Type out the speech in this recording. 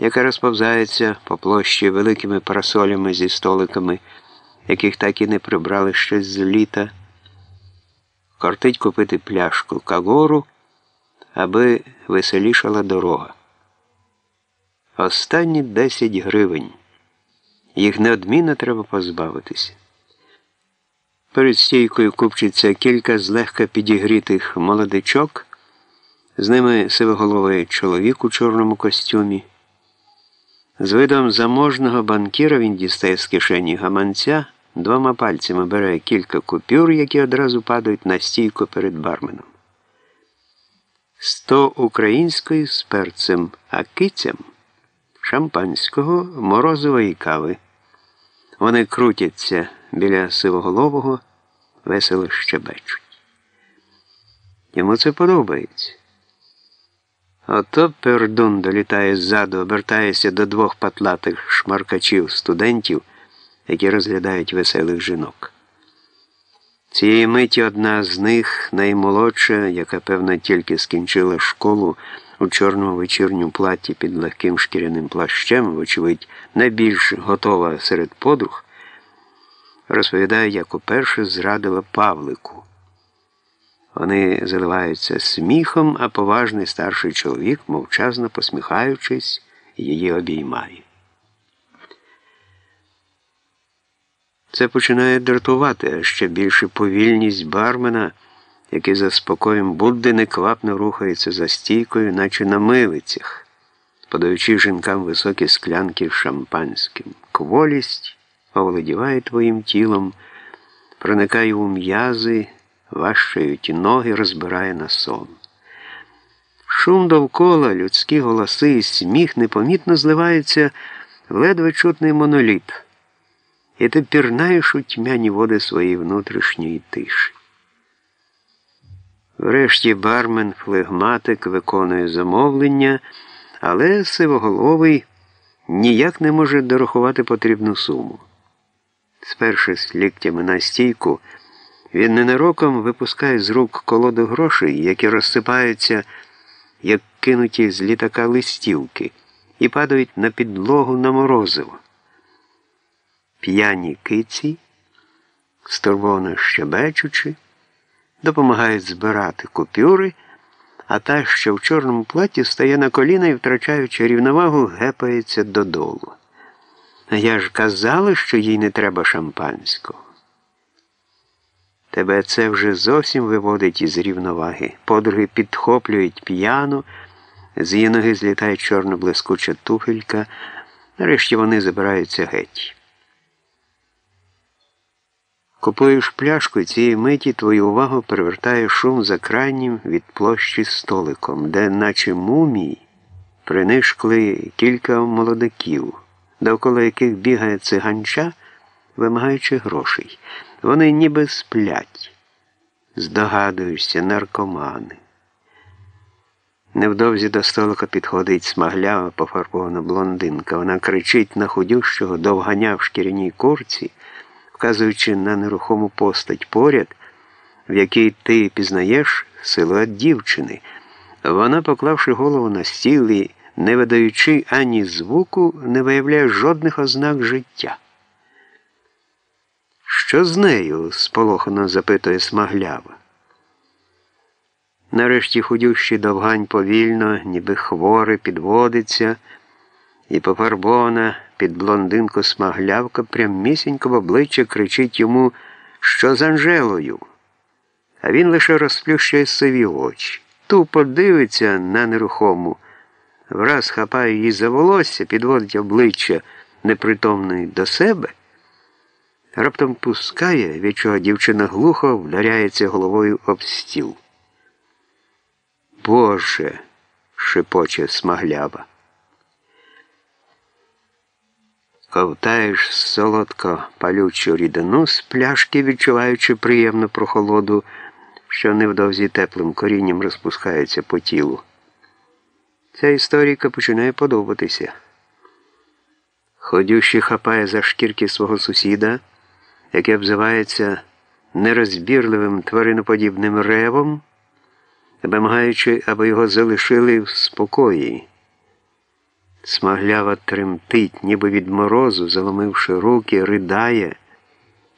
яка розповзається по площі великими парасолями зі столиками, яких так і не прибрали ще з літа, кортить купити пляшку кагору, аби веселішала дорога. Останні 10 гривень. Їх неодмінно треба позбавитися. Перед стійкою купчиться кілька злегка підігрітих молодичок, з ними сивоголовий чоловік у чорному костюмі. З видом заможного банкіра він дістає з кишені гаманця, двома пальцями бере кілька купюр, які одразу падають на стійку перед барменом. Сто української з перцем, а кицям шампанського, морозової кави. Вони крутяться біля сивоголового, весело щебечуть. Йому це подобається. Ото пердун долітає ззаду, обертається до двох патлатих шмаркачів студентів, які розглядають веселих жінок. Цієї миті одна з них, наймолодша, яка, певно, тільки скінчила школу у чорному вечірньому платі під легким шкіряним плащем, вочевидь, найбільш готова серед подруг, розповідає, як уперше зрадила Павлику. Вони заливаються сміхом, а поважний старший чоловік, мовчазно посміхаючись, її обіймає. Це починає дратувати, а ще більше повільність бармена, який за спокоєм Будди неквапно рухається за стійкою, наче на милицях, подаючи жінкам високі склянки шампанським. Кволість оволодіває твоїм тілом, проникає у м'язи важчають ноги, розбирає на сон. Шум довкола, людські голоси і сміх непомітно зливаються в ледве чутний моноліт, і ти пірнаєш у тьмяні води своєї внутрішньої тиші. Врешті бармен, флегматик виконує замовлення, але сивоголовий ніяк не може дорахувати потрібну суму. Спершись ліктями на стійку, він ненароком випускає з рук колоду грошей, які розсипаються, як кинуті з літака листівки, і падають на підлогу на морозиво. П'яні киці, стурбовано щебечучи, допомагають збирати купюри, а та, що в чорному платі, стає на коліна і, втрачаючи рівновагу, гепається додолу. А Я ж казала, що їй не треба шампанського. Тебе це вже зовсім виводить із рівноваги. Подруги підхоплюють п'яну, з її ноги злітає чорно блискуча туфелька. Нарешті вони забираються геть. Купуєш пляшку і цієї миті твою увагу привертає шум за крайнім від площі столиком, де, наче мумії, принишкли кілька молодиків, довкола яких бігає циганча, вимагаючи грошей. Вони ніби сплять. Здогадуєшся, наркомани. Невдовзі до столика підходить смаглява пофарбована блондинка. Вона кричить на худющого довганя в шкіряній курці, вказуючи на нерухому постать поряд, в якій ти пізнаєш силует дівчини. Вона, поклавши голову на стіл і не видаючи ані звуку, не виявляє жодних ознак життя. Що з нею? сполохано запитує смаглява. Нарешті худющий довгань повільно, ніби хворий, підводиться, і пофарбована під блондинку смаглявка прямісінько в обличчя кричить йому, що з Анжелою. А він лише розплющує сиві очі. Тупо дивиться на нерухому, враз хапає її за волосся, підводить обличчя непритомної до себе. Раптом пускає, від чого дівчина глухо вдаряється головою об стіл. Боже, шепоче смаглява. Ковтаєш солодко палючу рідину з пляшки, відчуваючи приємну прохолоду, що невдовзі теплим корінням розпускається по тілу. Ця історійка починає подобатися. Ходющий хапає за шкірки свого сусіда яке обзивається нерозбірливим твариноподібним ревом, вимагаючи, аби його залишили в спокої. Смаглява тремтить, ніби від морозу, заломивши руки, ридає.